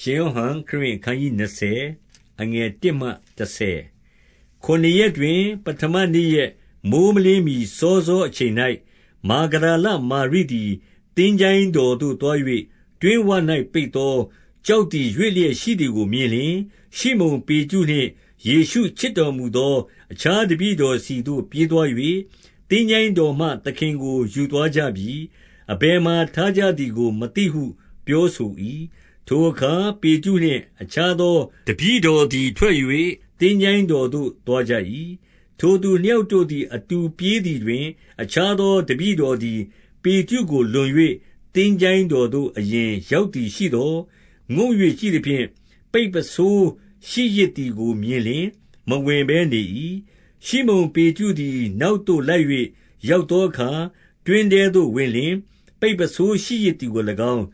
ရှင်ယောဟန်ခရစ်အခန်းကြီး20အငယ်1မှ30ခုနှစ်ရက်တွင် ပထမနေ့ရက်မိုးမလင်းမီစောစောအချိန်၌မာဂဒလမာရိသည်တင်းကြိုင်းတော်သို့သွား၍တွင်ဝ၌ပိတ်သောကြောက်သည်ရွေ့လျက်ရှိသည်ကိုမြင်လျင်ရှိမုန်ပေကျုနှင့်ယေရှုချစ်တော်မူသော အခြားတပည့်တော်စီသို့ပြေးသွား၍တင်းကြိုင်းတော်မှသခင်ကိုယူသွားကြပြီအဘယ်မှာထားကြသည်ကို မသိဟု ပြောဆို၏ ထိုအခါ ပေတရုနှင့် အခြားသော တပည့်တော်သည် ထွက်၍သင်္ချိုင်းတော်သို့ သွားကြ၏။ထိုသူနှစ်ယောက်တို့သည် အတူပြေးသည်တွင်၊အခြားသော တပည့်တော်သည် ပေတရုကိုလွန်၍သင်္ချိုင်းတော်သို့ အရင်ရောက်သည်ရှိသော်၊ငုံ့၍ကြည့်သဖြင့် ပိတ်ပုဆိုးရှိရစ်သည်ကို မြင်လျှင် မဝင်ဘဲနေ၏။ရှိမုန်ပေတရုသည် နောက်သို့လိုက်၍ရောက်သောအခါ တွင်းထဲသို့ဝင်လျှင် ပိတ်ပုဆိုးရှိရစ်သည်ကို၎င်း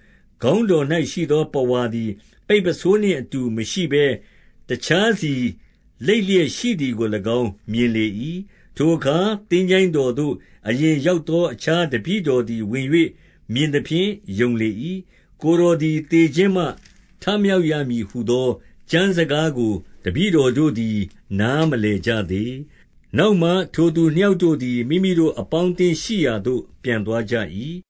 ခေါင်းတော်၌ရှိသော ပဝါသည် ပိတ်ပုဆိုးနှင့်အတူမရှိဘဲ တခြားစီလိပ်လျက်ရှိသည်ကို၎င်း မြင်လေ၏။ထိုအခါ သင်္ချိုင်းတော်သို့ အရင်ရောက်သော အခြားတပည့်တော်သည် ဝင်၍မြင်သဖြင့် ယုံလေ၏။ကိုယ်တော်သည် သေခြင်းမှ ထမြောက်ရမည်ဟူသော ကျမ်းစကားကို တပည့်တော်တို့သည် နားမလည်ကြသေး။နောက်မှ ထိုသူနှစ်ယောက်တို့သည် မိမိတို့အပေါင်းအသင်းရှိရာသို့ ပြန်သွားကြ၏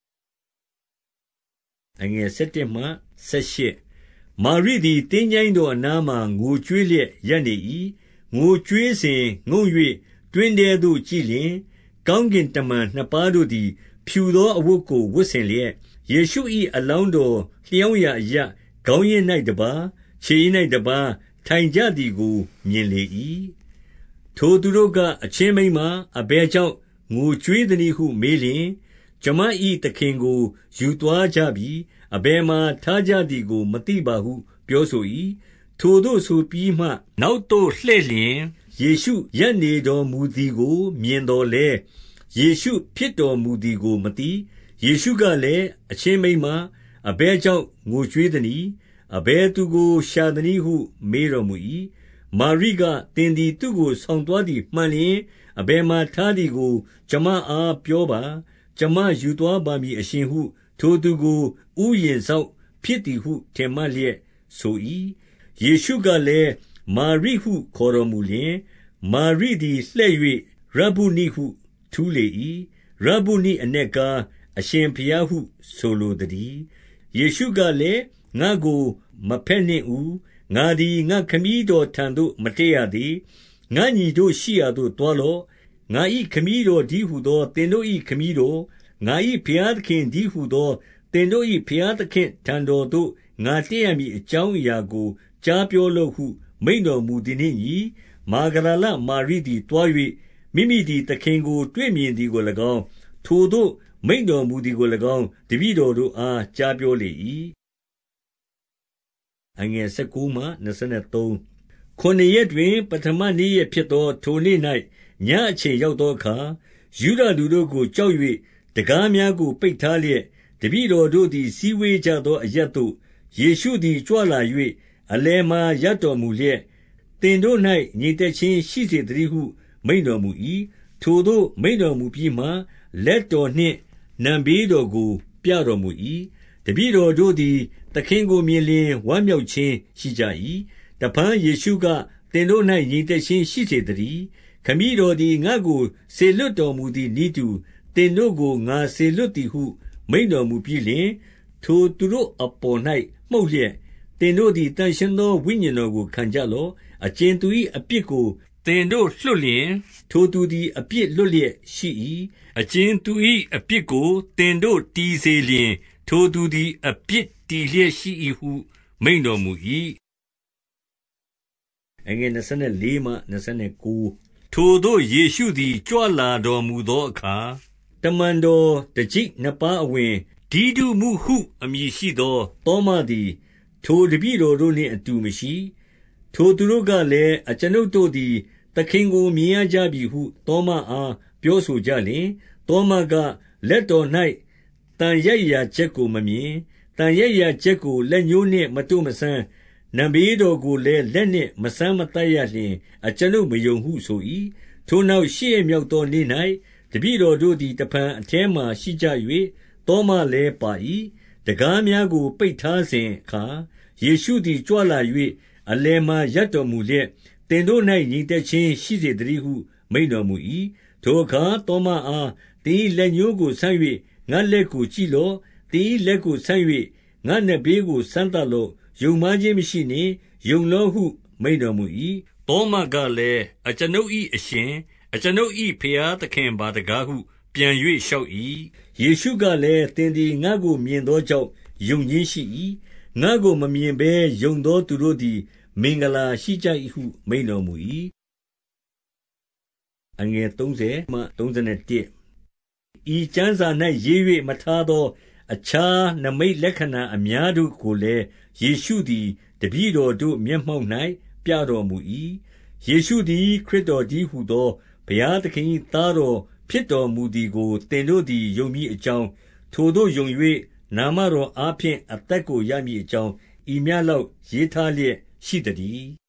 17မာရိသည်သင်္ချိုင်းတော်အနားမှာငိုကြွေးလျက်ရပ်နေ၏။ငိုကြွေးစဉ်ငုံ့၍တွင်းထဲသို့ကြည့်လျှင်၊ကောင်းကင်တမန်နှစ်ပါးတို့သည် ဖြူသောအဝတ်ကိုဝတ်ဆင်လျက်၊ယေရှု၏အလောင်းတော်လျောင်းရာအရပ်ခေါင်းရင်း၌တပါး၊ခြေရင်း၌တပါးထိုင်ကြသည်ကိုမြင်လေ၏။ထိုသူတို့က၊အချင်းမိန်းမ၊အဘယ်ကြောင့်ငိုကြွေးသနည်းဟုမေးလျှင်၊ ကျွန်မ၏သခင်ကို ယူသွားကြပြီ။အဘယ်မှာထားကြသည်ကို မသိပါဟု ပြောဆို၏။ထိုသို့ဆိုပြီးမှ နောက်သို့လှည့်လျှင် ယေရှုရပ်နေတော်မူသည်ကို မြင်သော်လည်း၊ယေရှုဖြစ်တော်မူသည်ကို မသိ။ယေရှုကလည်း၊အချင်းမိန်းမ၊အဘယ်ကြောင့် ငိုကြွေးသနည်း။အဘယ်သူကို ရှာသနည်းဟု မေးတော်မူ၏။မာရိက၊သင်သည် သူ့ကိုဆောင်သွားသည်မှန်လျှင် အဘယ်မှာထားသည်ကို ကျွန်မအား ပြောပါ။ ကျွန်မယူသွားပါမည်အရှင်ဟု ထိုသူကို ဥယျာဉ်စောင့်ဖြစ်သည်ဟု ထင်မှတ်လျက်ဆို၏။ယေရှုကလည်း၊မာရိဟုခေါ်တော်မူလျှင်၊မာရိသည် လှည့်၍ရဗ္ဗုနိဟု ထူးလေ၏။ရဗ္ဗုနိအနက်ကား၊အရှင်ဘုရားဟု ဆိုလိုသတည်း။ယေရှုကလည်း၊ငါ့ကို မဘက်နှင့်ဦး။ငါသည် ငါ့ခမည်းတော်ထံသို့ မတက်ရသေး။ငါ့ညီတို့ရှိရာသို့ သွားလော့။ ငါ၏ခမည်းတော်တည်းဟူသော သင်တို့၏ခမည်းတော်၊ငါ၏ဘုရားသခင်တည်းဟူသော သင်တို့၏ဘုရားသခင့်ထံတော်သို့ ငါတက်ရမည်အကြောင်းအရာကို ကြားပြောလော့ဟု မိန့်တော်မူသည်နှင့်အညီ၊မာဂဒလမာရိသည်သွား၍မိမိသည် သခင်ကို တွေ့မြင်သည်ကို၎င်း၊ထိုသို့ မိန့်တော်မူသည်ကို၎င်း တပည့်တော်တို့အား ကြားပြောလေ၏။ခုနစ်ရက်တွင် ပဌမနေ့ရက်ဖြစ်သော ထိုနေ့၌ ညအချိန်ရောက်သောအခါ၊ယုဒလူတို့ကို ကြောက်၍တံခါးများကို ပိတ်ထားလျက် တပည့်တော်တို့သည် စည်းဝေးကြသောအရပ်သို့ ယေရှုသည် ကြွလာ၍အလယ်မှာ ရပ်တော်မူလျက်၊သင်တို့၌ငြိမ်သက်ခြင်းရှိစေသတည်းဟု မိန့်တော်မူ၏။ထိုသို့ မိန့်တော်မူပြီးမှ လက်တော်နှင့် နံဖေးတော်ကို ပြတော်မူ၏။တပည့်တော်တို့သည် သခင်ကိုမြင်လျှင် ဝမ်းမြောက်ခြင်းရှိကြ၏။တဖန် ယေရှုက၊သင်တို့၌ငြိမ်သက်ခြင်းရှိစေသတည်း။ ခမည်းတော်သည် ငါ့ကိုစေလွှတ်တော်မူသည်နည်းတူ သင်တို့ကို ငါစေလွှတ်သည်ဟု မိန့်တော်မူပြီးလျှင်၊ထိုသူတို့အပေါ်၌မှုတ်လျက်၊သင်တို့သည် သန့်ရှင်းသော ဝိညာဉ်တော်ကို ခံကြလော့။အကြင်သူ၏အပြစ်ကို သင်တို့လွှတ်လျှင် ထိုသူသည် အပြစ်လွတ်လျက်ရှိ၏။အကြင်သူ၏အပြစ်ကို သင်တို့တည်စေလျှင် ထိုသူသည် အပြစ်တည်လျက်ရှိ၏ဟု မိန့်တော်မူ၏။ ထိုသို့ယေရှုသည် ကြွလာတော်မူသောအခါ တမန်တော်တကျိပ်နှစ်ပါးအဝင်ဒီဒုမှုဟုအမည်ရှိသော သောမသည် ထိုတပည့်တော်တို့နှင့်အတူမရှိ။ထိုသူတို့ကလည်း၊အကျွန်ုပ်တို့သည် သခင်ကိုမြင်ရကြပြီဟု သောမအား ပြောဆိုကြလျှင်၊သောမက၊လက်တော်၌သံရိုက်ရာချက်ကို မမြင်၊သံရိုက်ရာချက်ကို လက်ညှိုးနှင့် မတို့မစမ်း၊ နံဖေးတော်ကိုလည်း လက်နှင့်မစမ်းမသပ်ရလျှင် အကျွန်ုပ်မယုံဟုဆို၏။ထိုနောက်ရှစ်ရက်မြောက်သောနေ့၌တပည့်တော်တို့သည် တဖန်အထဲမှာရှိကြ၍သောမလည်းပါ၏။တံခါးများကို ပိတ်ထားစဉ်အခါ ယေရှုသည် ကြွလာ၍အလယ်မှာရပ်တော်မူလျက်၊သင်တို့၌ငြိမ်သက်ခြင်းရှိစေသတည်းဟု မိန့်တော်မူ၏။ထိုအခါ သောမအား၊သင်၏လက်ညှိုးကိုဆန့်၍ငါ့လက်ကိုကြည့်လော့။သင်၏လက်ကိုဆန့်၍ငါ့နားဘေးကို စမ်းသပ်လော့။ ယုံမှားခြင်းမရှိနှင့်။ယုံလော့ဟု မိန့်တော်မူ၏။သောမကလည်း၊အကျွန်ုပ်၏အရှင်၊အကျွန်ုပ်၏ဘုရားသခင်ပါတကားဟု ပြန်၍လျှောက်၏။ယေရှုကလည်း၊သင်သည် ငါ့ကိုမြင်သောကြောင့် ယုံခြင်းရှိ၏။ငါ့ကို မမြင်ဘဲယုံသောသူတို့သည် မင်္ဂလာရှိကြ၏ဟု မိန့်တော်မူ၏။ဤကျမ်းစာ၌ရေး၍မထားသော အခြားနိမိတ်လက္ခဏာအများတို့ကိုလည်း ယေရှုသည် တပည့်တော်တို့မျက်မှောက်၌ပြတော်မူ၏။ယေရှုသည် ခရစ်တော်တည်းဟူသော ဘုရားသခင်၏သားတော်ဖြစ်တော်မူသည်ကို သင်တို့သည် ယုံမည်အကြောင်း၊ထိုသို့ယုံ၍နာမတော်အားဖြင့် အသက်ကိုရမည်အကြောင်း ဤမျှလောက် ရေးထားလျက်ရှိသတည်း